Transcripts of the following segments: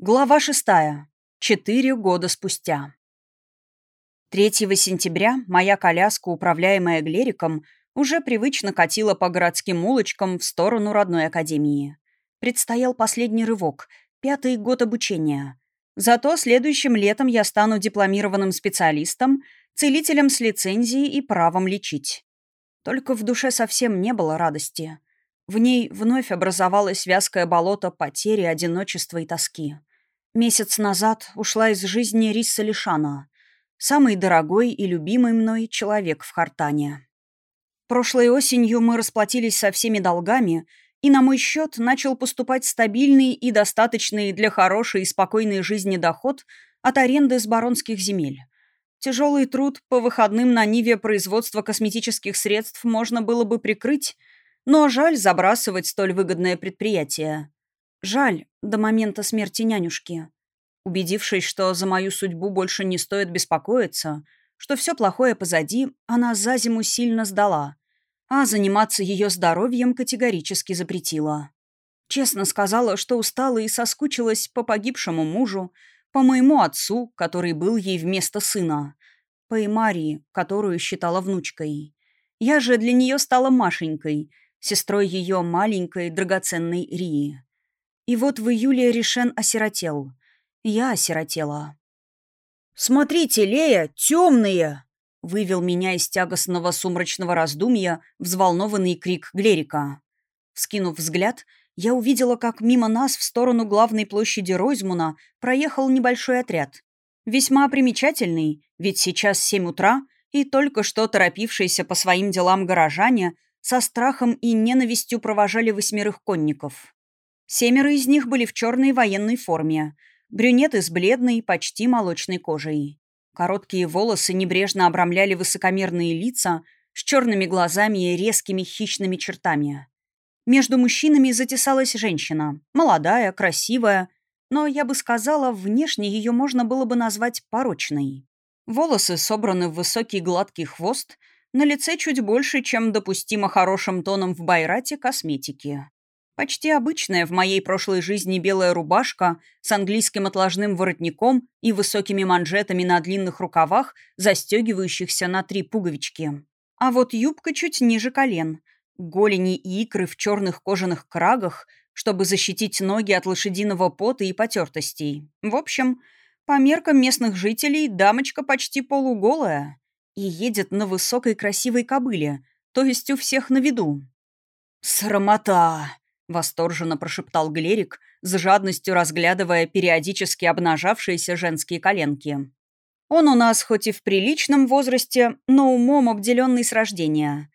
Глава шестая. Четыре года спустя. 3 сентября моя коляска, управляемая Глериком, уже привычно катила по городским улочкам в сторону родной академии. Предстоял последний рывок, пятый год обучения. Зато следующим летом я стану дипломированным специалистом, целителем с лицензией и правом лечить. Только в душе совсем не было радости. В ней вновь образовалось вязкое болото потери, одиночества и тоски. Месяц назад ушла из жизни Риса Лишана, самый дорогой и любимый мной человек в Хартане. Прошлой осенью мы расплатились со всеми долгами, и на мой счет начал поступать стабильный и достаточный для хорошей и спокойной жизни доход от аренды с баронских земель. Тяжелый труд по выходным на ниве производства косметических средств можно было бы прикрыть, но жаль забрасывать столь выгодное предприятие. Жаль, до момента смерти нянюшки. Убедившись, что за мою судьбу больше не стоит беспокоиться, что все плохое позади, она за зиму сильно сдала, а заниматься ее здоровьем категорически запретила. Честно сказала, что устала и соскучилась по погибшему мужу, по моему отцу, который был ей вместо сына, по Эмарии, которую считала внучкой. Я же для нее стала Машенькой, сестрой ее маленькой драгоценной Рии. И вот в июле Решен осиротел. Я осиротела. «Смотрите, Лея, темные!» вывел меня из тягостного сумрачного раздумья взволнованный крик Глерика. Вскинув взгляд, я увидела, как мимо нас в сторону главной площади Ройзмуна проехал небольшой отряд. Весьма примечательный, ведь сейчас семь утра, и только что торопившиеся по своим делам горожане со страхом и ненавистью провожали восьмерых конников. Семеро из них были в черной военной форме, брюнеты с бледной, почти молочной кожей. Короткие волосы небрежно обрамляли высокомерные лица с черными глазами и резкими хищными чертами. Между мужчинами затесалась женщина, молодая, красивая, но, я бы сказала, внешне ее можно было бы назвать порочной. Волосы собраны в высокий гладкий хвост, на лице чуть больше, чем допустимо хорошим тоном в Байрате косметики. Почти обычная в моей прошлой жизни белая рубашка с английским отложным воротником и высокими манжетами на длинных рукавах, застегивающихся на три пуговички. А вот юбка чуть ниже колен. Голени и икры в черных кожаных крагах, чтобы защитить ноги от лошадиного пота и потертостей. В общем, по меркам местных жителей дамочка почти полуголая и едет на высокой красивой кобыле, то есть у всех на виду. «Срамота!» Восторженно прошептал Глерик, с жадностью разглядывая периодически обнажавшиеся женские коленки. Он у нас хоть и в приличном возрасте, но умом обделенный с рождения.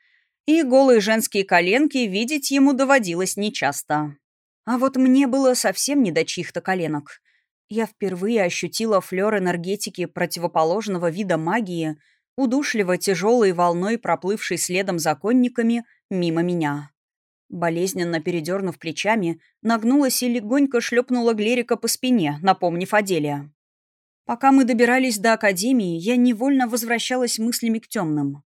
И голые женские коленки видеть ему доводилось нечасто. А вот мне было совсем не до чьих-то коленок. Я впервые ощутила флёр энергетики противоположного вида магии, удушливо тяжелой волной проплывшей следом законниками мимо меня. Болезненно передернув плечами, нагнулась и легонько шлепнула Глерика по спине, напомнив о деле. Пока мы добирались до Академии, я невольно возвращалась мыслями к темным.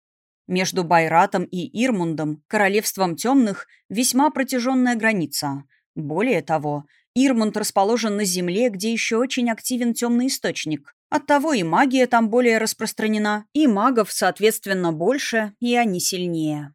Между Байратом и Ирмундом, королевством темных, весьма протяженная граница. Более того, Ирмунд расположен на земле, где еще очень активен темный источник. Оттого и магия там более распространена, и магов, соответственно, больше, и они сильнее.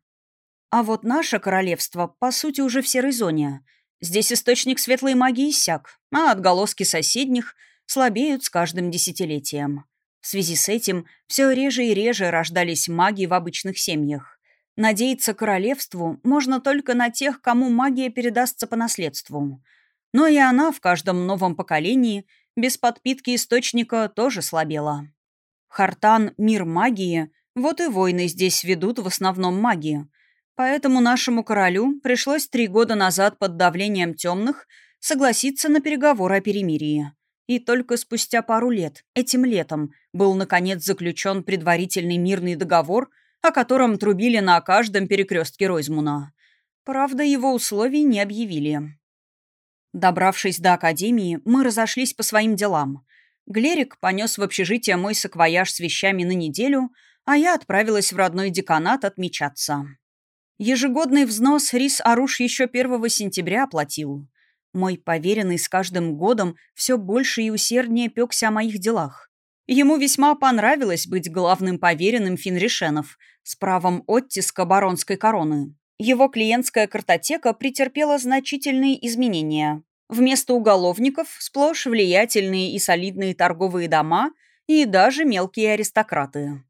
А вот наше королевство, по сути, уже в серой зоне. Здесь источник светлой магии иссяк, а отголоски соседних слабеют с каждым десятилетием. В связи с этим все реже и реже рождались маги в обычных семьях. Надеяться королевству можно только на тех, кому магия передастся по наследству. Но и она в каждом новом поколении без подпитки источника тоже слабела. Хартан – мир магии, вот и войны здесь ведут в основном магии – Поэтому нашему королю пришлось три года назад под давлением темных согласиться на переговоры о перемирии. И только спустя пару лет, этим летом, был наконец заключен предварительный мирный договор, о котором трубили на каждом перекрестке Ройзмуна. Правда, его условий не объявили. Добравшись до академии, мы разошлись по своим делам. Глерик понес в общежитие мой саквояж с вещами на неделю, а я отправилась в родной деканат отмечаться. Ежегодный взнос Рис Аруш еще 1 сентября оплатил. Мой поверенный с каждым годом все больше и усерднее пекся о моих делах. Ему весьма понравилось быть главным поверенным Финришенов с правом оттиска баронской короны. Его клиентская картотека претерпела значительные изменения. Вместо уголовников сплошь влиятельные и солидные торговые дома и даже мелкие аристократы.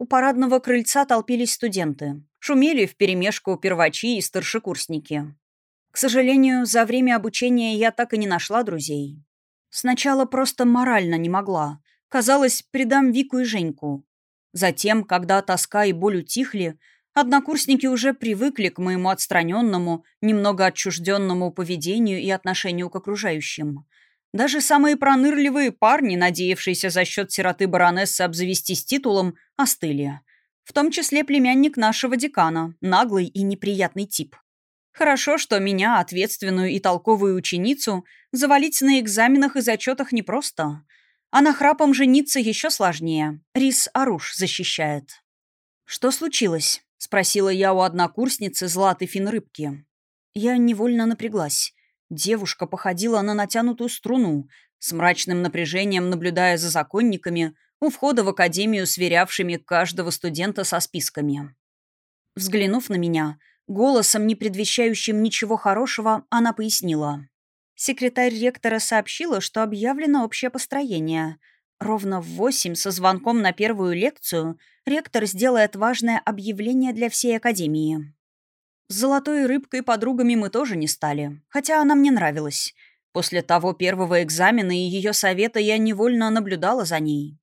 У парадного крыльца толпились студенты. Шумели вперемешку первачи и старшекурсники. К сожалению, за время обучения я так и не нашла друзей. Сначала просто морально не могла. Казалось, предам Вику и Женьку. Затем, когда тоска и боль утихли, однокурсники уже привыкли к моему отстраненному, немного отчужденному поведению и отношению к окружающим. Даже самые пронырливые парни, надеявшиеся за счет сироты баронессы обзавестись титулом, остыли. В том числе племянник нашего декана, наглый и неприятный тип. Хорошо, что меня, ответственную и толковую ученицу, завалить на экзаменах и зачетах непросто. А на храпом жениться еще сложнее. Рис Аруш защищает. «Что случилось?» — спросила я у однокурсницы Златы Финрыбки. Я невольно напряглась. Девушка походила на натянутую струну, с мрачным напряжением наблюдая за законниками, у входа в академию сверявшими каждого студента со списками. Взглянув на меня, Голосом, не предвещающим ничего хорошего, она пояснила. Секретарь ректора сообщила, что объявлено общее построение. Ровно в восемь со звонком на первую лекцию ректор сделает важное объявление для всей академии. С золотой рыбкой подругами мы тоже не стали, хотя она мне нравилась. После того первого экзамена и ее совета я невольно наблюдала за ней.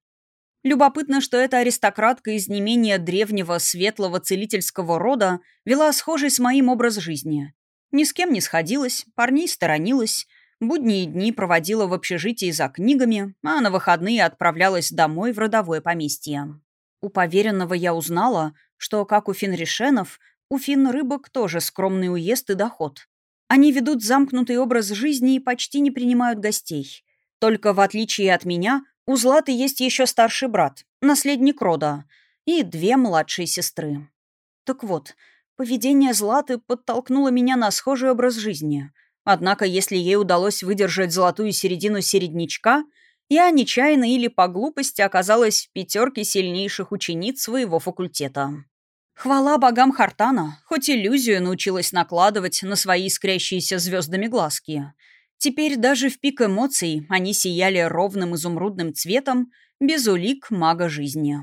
Любопытно, что эта аристократка из не менее древнего светлого целительского рода вела схожий с моим образ жизни. Ни с кем не сходилась, парней сторонилась, будние дни проводила в общежитии за книгами, а на выходные отправлялась домой в родовое поместье. У поверенного я узнала, что, как у финришенов, у фин-рыбок тоже скромный уезд и доход. Они ведут замкнутый образ жизни и почти не принимают гостей. Только в отличие от меня – у Златы есть еще старший брат, наследник рода, и две младшие сестры. Так вот, поведение Златы подтолкнуло меня на схожий образ жизни. Однако, если ей удалось выдержать золотую середину середнячка, я нечаянно или по глупости оказалась в пятерке сильнейших учениц своего факультета. Хвала богам Хартана, хоть иллюзию научилась накладывать на свои искрящиеся звездами глазки — Теперь даже в пик эмоций они сияли ровным изумрудным цветом, без улик мага жизни.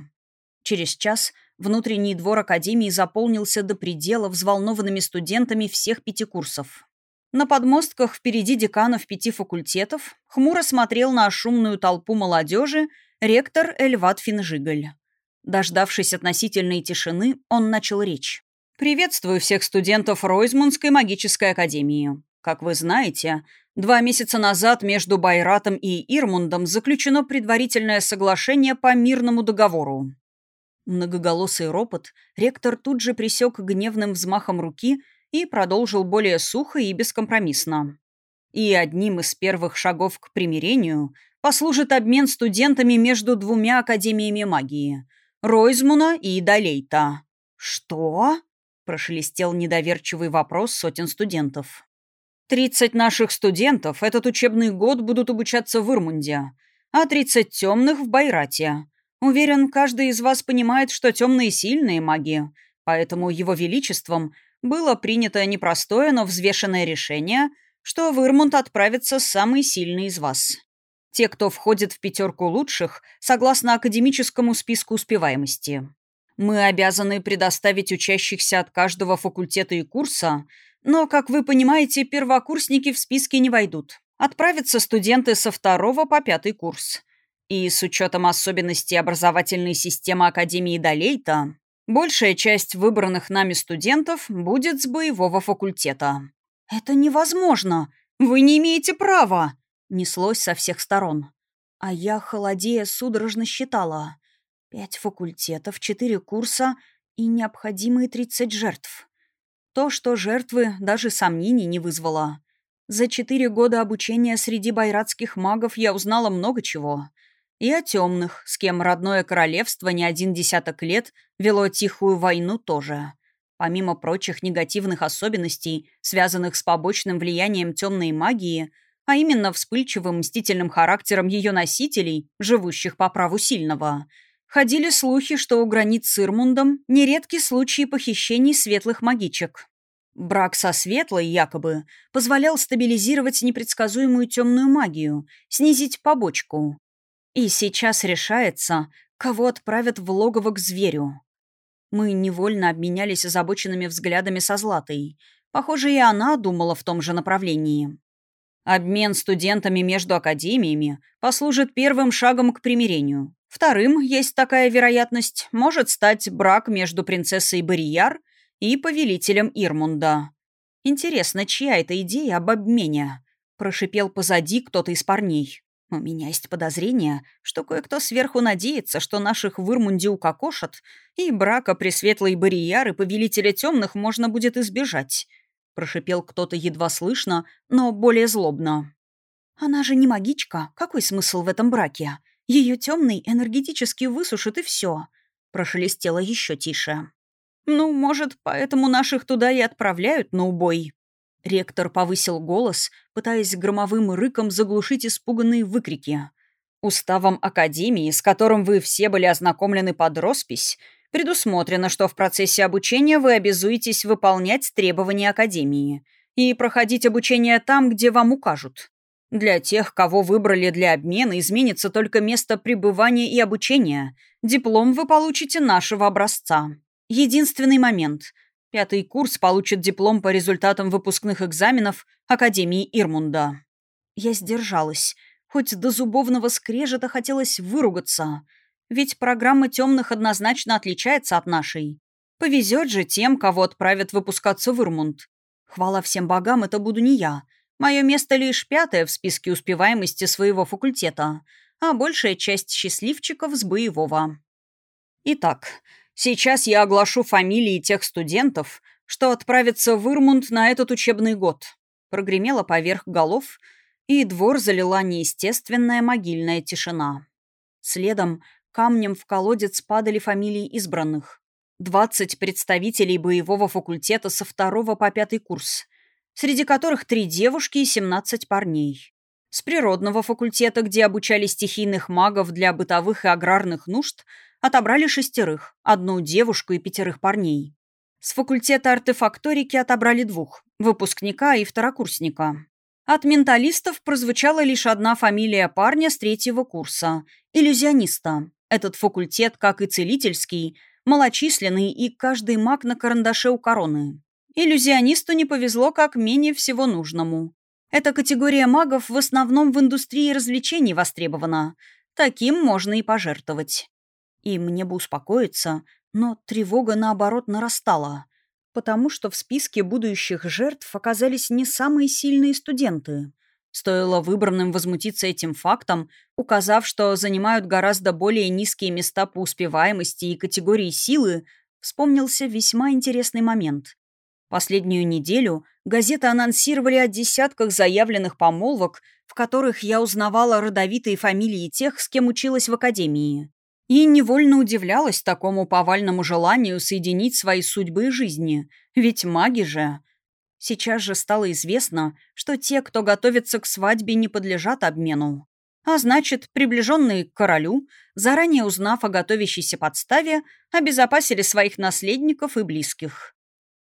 Через час внутренний двор Академии заполнился до предела взволнованными студентами всех пяти курсов. На подмостках впереди деканов пяти факультетов хмуро смотрел на шумную толпу молодежи ректор Эльват Финжигаль. Дождавшись относительной тишины, он начал речь. «Приветствую всех студентов Ройзмунской магической академии. Как вы знаете, Два месяца назад между Байратом и Ирмундом заключено предварительное соглашение по мирному договору. Многоголосый ропот ректор тут же присек гневным взмахом руки и продолжил более сухо и бескомпромиссно. И одним из первых шагов к примирению послужит обмен студентами между двумя академиями магии – Ройзмуна и Далейта. «Что?» – прошелестел недоверчивый вопрос сотен студентов. Тридцать наших студентов этот учебный год будут обучаться в Ирмунде, а тридцать темных в Байрате. Уверен, каждый из вас понимает, что темные сильные маги, поэтому его величеством было принято непростое, но взвешенное решение, что в Ирмунд отправится самый сильный из вас. Те, кто входит в пятерку лучших, согласно академическому списку успеваемости. Мы обязаны предоставить учащихся от каждого факультета и курса – но, как вы понимаете, первокурсники в списке не войдут. Отправятся студенты со второго по пятый курс. И с учетом особенностей образовательной системы Академии Далейта, большая часть выбранных нами студентов будет с боевого факультета. «Это невозможно! Вы не имеете права!» Неслось со всех сторон. А я, холодея, судорожно считала. Пять факультетов, четыре курса и необходимые тридцать жертв. То, что жертвы даже сомнений не вызвало. За четыре года обучения среди байратских магов я узнала много чего. И о темных, с кем родное королевство не один десяток лет вело тихую войну тоже. Помимо прочих негативных особенностей, связанных с побочным влиянием темной магии, а именно вспыльчивым мстительным характером ее носителей, живущих по праву сильного, ходили слухи, что у границ с Ирмундом нередки случаи похищений светлых магичек. Брак со светлой, якобы, позволял стабилизировать непредсказуемую темную магию, снизить побочку. И сейчас решается, кого отправят в логово к зверю. Мы невольно обменялись озабоченными взглядами со Златой. Похоже, и она думала в том же направлении. Обмен студентами между академиями послужит первым шагом к примирению. Вторым, есть такая вероятность, может стать брак между принцессой Барияр и повелителем Ирмунда. Интересно, чья это идея об обмене? Прошипел позади кто-то из парней. У меня есть подозрение, что кое-кто сверху надеется, что наших в Ирмунде укокошат, и брака Пресветлой Барияры Повелителя Темных можно будет избежать. Прошипел кто-то едва слышно, но более злобно. Она же не магичка. Какой смысл в этом браке? Ее темный энергетически высушит и все. Прошелестело еще тише. Ну, может, поэтому наших туда и отправляют на убой. Ректор повысил голос, пытаясь громовым рыком заглушить испуганные выкрики. «Уставом Академии, с которым вы все были ознакомлены под роспись, предусмотрено, что в процессе обучения вы обязуетесь выполнять требования Академии и проходить обучение там, где вам укажут. Для тех, кого выбрали для обмена, изменится только место пребывания и обучения. Диплом вы получите нашего образца. Единственный момент – Пятый курс получит диплом по результатам выпускных экзаменов Академии Ирмунда. Я сдержалась. Хоть до зубовного скрежета хотелось выругаться. Ведь программа темных однозначно отличается от нашей. Повезет же тем, кого отправят выпускаться в Ирмунд. Хвала всем богам, это буду не я. Мое место лишь пятое в списке успеваемости своего факультета, а большая часть счастливчиков с боевого. Итак, Сейчас я оглашу фамилии тех студентов, что отправятся в Ирмунд на этот учебный год. Прогремело поверх голов, и двор залила неестественная могильная тишина. Следом камнем в колодец падали фамилии избранных. Двадцать представителей боевого факультета со второго по пятый курс, среди которых три девушки и семнадцать парней. С природного факультета, где обучали стихийных магов для бытовых и аграрных нужд – Отобрали шестерых, одну девушку и пятерых парней. С факультета артефакторики отобрали двух, выпускника и второкурсника. От менталистов прозвучала лишь одна фамилия парня с третьего курса – иллюзиониста. Этот факультет, как и целительский, малочисленный и каждый маг на карандаше у короны. Иллюзионисту не повезло как менее всего нужному. Эта категория магов в основном в индустрии развлечений востребована. Таким можно и пожертвовать. И мне бы успокоиться, но тревога, наоборот, нарастала, потому что в списке будущих жертв оказались не самые сильные студенты. Стоило выбранным возмутиться этим фактом, указав, что занимают гораздо более низкие места по успеваемости и категории силы, вспомнился весьма интересный момент. Последнюю неделю газеты анонсировали о десятках заявленных помолвок, в которых я узнавала родовитые фамилии тех, с кем училась в академии и невольно удивлялась такому повальному желанию соединить свои судьбы и жизни, ведь маги же... Сейчас же стало известно, что те, кто готовится к свадьбе, не подлежат обмену. А значит, приближенные к королю, заранее узнав о готовящейся подставе, обезопасили своих наследников и близких.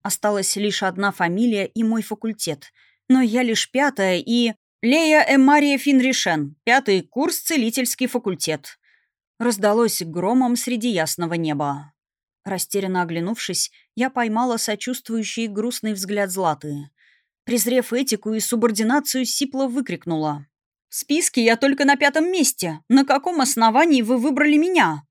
Осталась лишь одна фамилия и мой факультет, но я лишь пятая и... Лея Эмария Финришен, пятый курс целительский факультет раздалось громом среди ясного неба. Растерянно оглянувшись, я поймала сочувствующий и грустный взгляд Златы. Презрев этику и субординацию, сипло выкрикнула. «В списке я только на пятом месте. На каком основании вы выбрали меня?»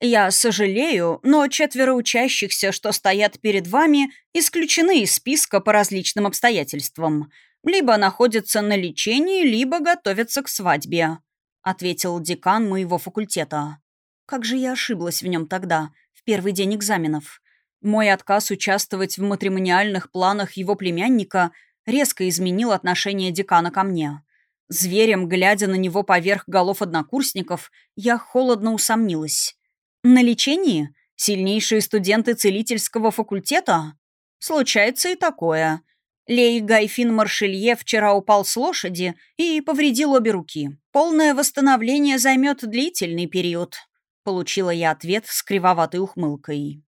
«Я сожалею, но четверо учащихся, что стоят перед вами, исключены из списка по различным обстоятельствам. Либо находятся на лечении, либо готовятся к свадьбе ответил декан моего факультета. Как же я ошиблась в нем тогда, первый день экзаменов. Мой отказ участвовать в матримониальных планах его племянника резко изменил отношение декана ко мне. Зверем, глядя на него поверх голов однокурсников, я холодно усомнилась. «На лечении?» Сильнейшие студенты целительского факультета? Случается и такое. Лей Гайфин Маршелье вчера упал с лошади и повредил обе руки. Полное восстановление займет длительный период. Получила я ответ с кривоватой ухмылкой.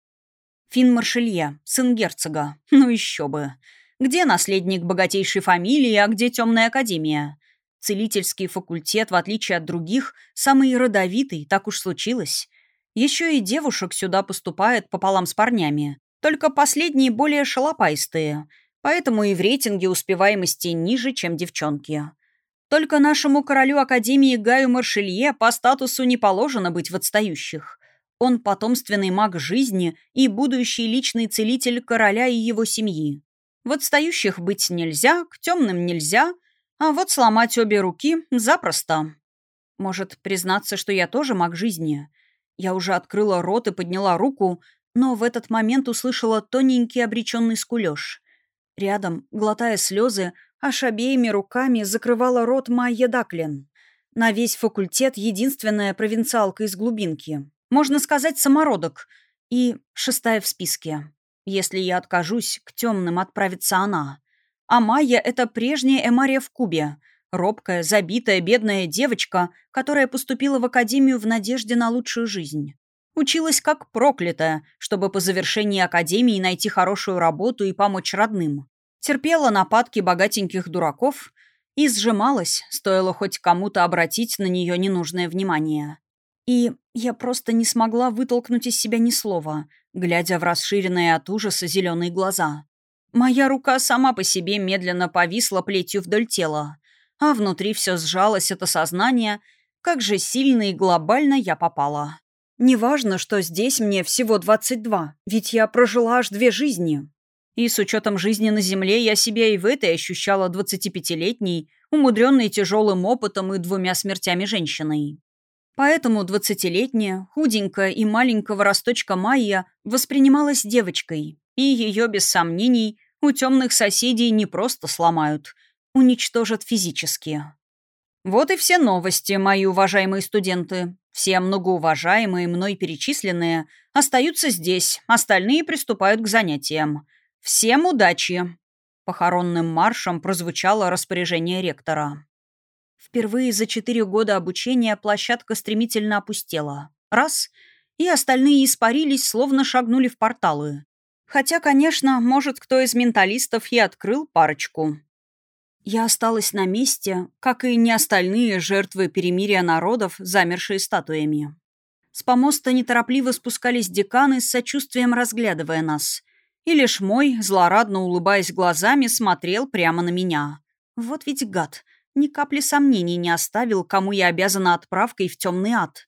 Фин Маршелье, сын герцога. Ну еще бы. Где наследник богатейшей фамилии, а где темная академия? Целительский факультет, в отличие от других, самый родовитый, так уж случилось. Еще и девушек сюда поступает пополам с парнями. Только последние более шалопайстые, поэтому и в рейтинге успеваемости ниже, чем девчонки. Только нашему королю Академии Гаю Маршелье по статусу не положено быть в отстающих. Он потомственный маг жизни и будущий личный целитель короля и его семьи. В отстающих быть нельзя, к темным нельзя, а вот сломать обе руки запросто. Может, признаться, что я тоже маг жизни? Я уже открыла рот и подняла руку, но в этот момент услышала тоненький обреченный скулеж. Рядом, глотая слезы, аж обеими руками закрывала рот Майя Даклин. На весь факультет единственная провинциалка из глубинки. Можно сказать, самородок. И шестая в списке. Если я откажусь, к темным отправится она. А Майя — это прежняя Эмария в Кубе. Робкая, забитая, бедная девочка, которая поступила в академию в надежде на лучшую жизнь. Училась как проклятая, чтобы по завершении академии найти хорошую работу и помочь родным. Терпела нападки богатеньких дураков и сжималась, стоило хоть кому-то обратить на нее ненужное внимание. И я просто не смогла вытолкнуть из себя ни слова, глядя в расширенные от ужаса зеленые глаза. Моя рука сама по себе медленно повисла плетью вдоль тела, а внутри все сжалось от осознания, как же сильно и глобально я попала. Неважно, что здесь мне всего 22, ведь я прожила аж две жизни. И с учетом жизни на Земле я себя и в этой ощущала 25-летней, умудренной тяжелым опытом и двумя смертями женщиной. Поэтому 20-летняя, худенькая и маленького росточка Майя воспринималась девочкой, и ее, без сомнений, у темных соседей не просто сломают, уничтожат физически. Вот и все новости, мои уважаемые студенты. Все многоуважаемые мной перечисленные остаются здесь, остальные приступают к занятиям. Всем удачи!» Похоронным маршем прозвучало распоряжение ректора. Впервые за четыре года обучения площадка стремительно опустела. Раз — и остальные испарились, словно шагнули в порталы. Хотя, конечно, может, кто из менталистов и открыл парочку. Я осталась на месте, как и не остальные жертвы перемирия народов, замершие статуями. С помоста неторопливо спускались деканы, с сочувствием разглядывая нас. И лишь мой, злорадно улыбаясь глазами, смотрел прямо на меня. Вот ведь гад, ни капли сомнений не оставил, кому я обязана отправкой в темный ад.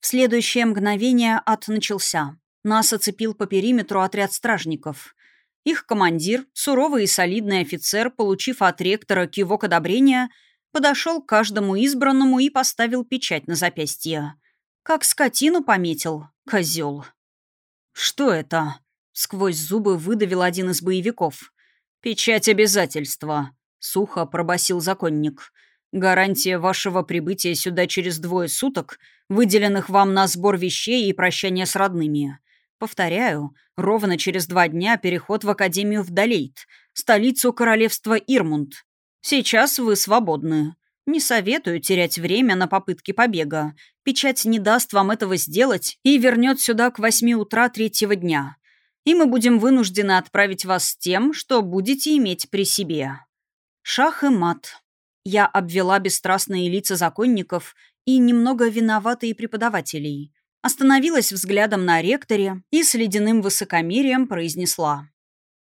В следующее мгновение ад начался. Нас оцепил по периметру отряд стражников. Их командир, суровый и солидный офицер, получив от ректора кивок одобрения, подошел к каждому избранному и поставил печать на запястье. Как скотину пометил, козел. «Что это?» — сквозь зубы выдавил один из боевиков. «Печать обязательства», — сухо пробасил законник. «Гарантия вашего прибытия сюда через двое суток, выделенных вам на сбор вещей и прощание с родными. Повторяю, ровно через два дня переход в Академию в Далейт, столицу королевства Ирмунд. Сейчас вы свободны. Не советую терять время на попытки побега. Печать не даст вам этого сделать и вернет сюда к восьми утра третьего дня. И мы будем вынуждены отправить вас с тем, что будете иметь при себе. Шах и мат. Я обвела бесстрастные лица законников и немного виноватые преподавателей остановилась взглядом на ректоре и с ледяным высокомерием произнесла.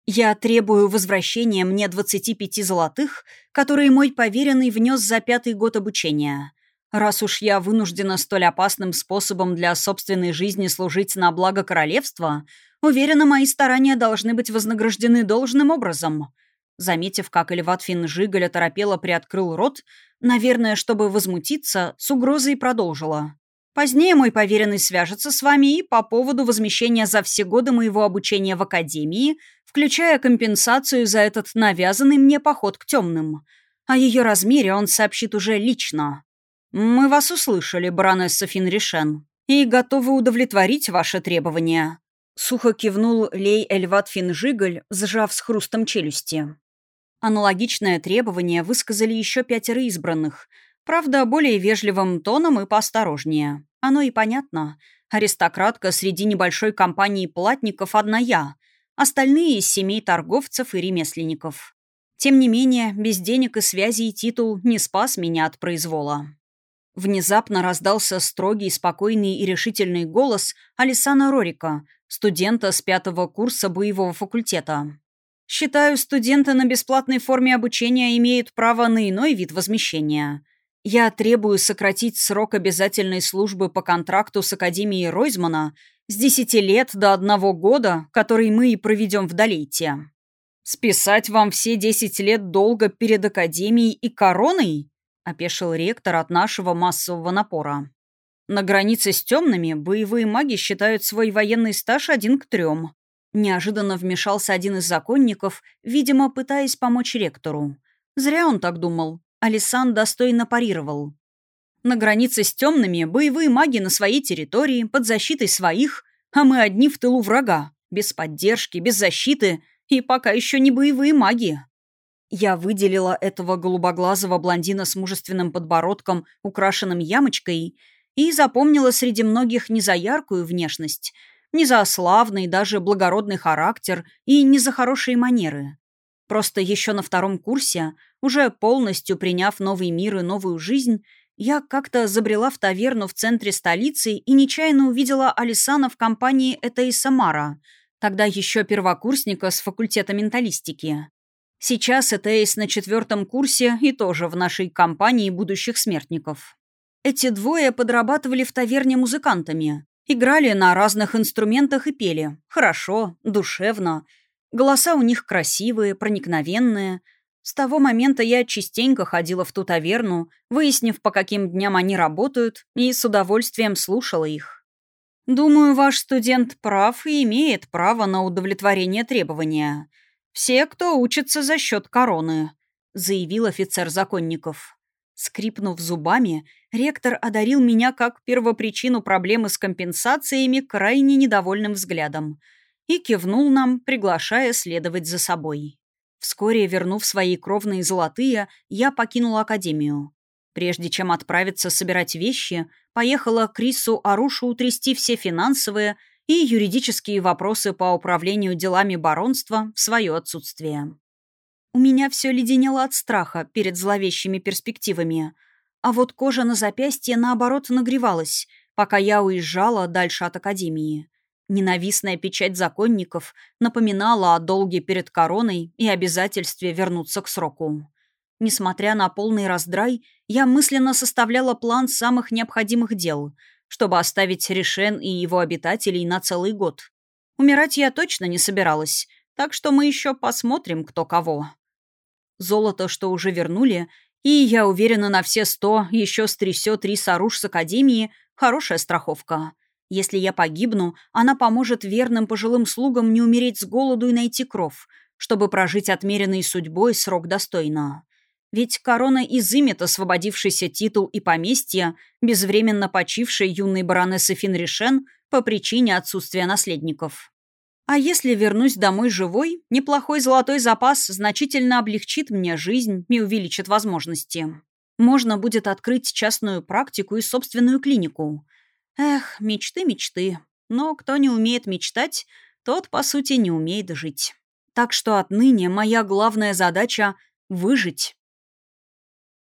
«Я требую возвращения мне 25 золотых, которые мой поверенный внес за пятый год обучения. Раз уж я вынуждена столь опасным способом для собственной жизни служить на благо королевства, уверена, мои старания должны быть вознаграждены должным образом». Заметив, как Эльватфин Жиголя торопело приоткрыл рот, наверное, чтобы возмутиться, с угрозой продолжила. Позднее мой поверенный свяжется с вами и по поводу возмещения за все годы моего обучения в академии, включая компенсацию за этот навязанный мне поход к темным. О ее размере он сообщит уже лично. «Мы вас услышали, баронесса Финришен», и готовы удовлетворить ваши требования», — сухо кивнул Лей Эльват Финжиголь, сжав с хрустом челюсти. Аналогичное требование высказали еще пятеро избранных, правда, более вежливым тоном и поосторожнее. Оно и понятно. Аристократка среди небольшой компании платников одна я, остальные из семей торговцев и ремесленников. Тем не менее, без денег и связи и титул не спас меня от произвола. Внезапно раздался строгий, спокойный и решительный голос Алисана Рорика, студента с пятого курса боевого факультета. «Считаю, студенты на бесплатной форме обучения имеют право на иной вид возмещения. Я требую сократить срок обязательной службы по контракту с Академией Ройзмана с 10 лет до одного года, который мы и проведем в Долейте. Списать вам все 10 лет долга перед Академией и короной?» опешил ректор от нашего массового напора. На границе с темными боевые маги считают свой военный стаж один к трем. Неожиданно вмешался один из законников, видимо, пытаясь помочь ректору. Зря он так думал. Алисан достойно парировал. На границе с темными боевые маги на своей территории, под защитой своих, а мы одни в тылу врага, без поддержки, без защиты и пока еще не боевые маги. Я выделила этого голубоглазого блондина с мужественным подбородком, украшенным ямочкой, и запомнила среди многих не за яркую внешность, не за славный, даже благородный характер и не за хорошие манеры. Просто еще на втором курсе, уже полностью приняв новый мир и новую жизнь, я как-то забрела в таверну в центре столицы и нечаянно увидела Алисана в компании этой Самара, тогда еще первокурсника с факультета менталистики. Сейчас Этейс на четвертом курсе и тоже в нашей компании будущих смертников. Эти двое подрабатывали в таверне музыкантами. Играли на разных инструментах и пели. Хорошо, душевно. Голоса у них красивые, проникновенные. С того момента я частенько ходила в ту таверну, выяснив, по каким дням они работают, и с удовольствием слушала их. Думаю, ваш студент прав и имеет право на удовлетворение требования — «Все, кто учится за счет короны», — заявил офицер законников. Скрипнув зубами, ректор одарил меня как первопричину проблемы с компенсациями крайне недовольным взглядом и кивнул нам, приглашая следовать за собой. Вскоре, вернув свои кровные золотые, я покинула академию. Прежде чем отправиться собирать вещи, поехала к Рису Арушу утрясти все финансовые и юридические вопросы по управлению делами баронства в свое отсутствие. У меня все леденело от страха перед зловещими перспективами, а вот кожа на запястье, наоборот, нагревалась, пока я уезжала дальше от академии. Ненавистная печать законников напоминала о долге перед короной и обязательстве вернуться к сроку. Несмотря на полный раздрай, я мысленно составляла план самых необходимых дел — чтобы оставить Решен и его обитателей на целый год. Умирать я точно не собиралась, так что мы еще посмотрим, кто кого. Золото, что уже вернули, и, я уверена, на все сто еще стрясет рис Аруш с Академии, хорошая страховка. Если я погибну, она поможет верным пожилым слугам не умереть с голоду и найти кров, чтобы прожить отмеренной судьбой срок достойно. Ведь корона изымет освободившийся титул и поместье безвременно почившей юной баронессы Финришен по причине отсутствия наследников. А если вернусь домой живой, неплохой золотой запас значительно облегчит мне жизнь и увеличит возможности. Можно будет открыть частную практику и собственную клинику. Эх, мечты, мечты. Но кто не умеет мечтать, тот, по сути, не умеет жить. Так что отныне моя главная задача — выжить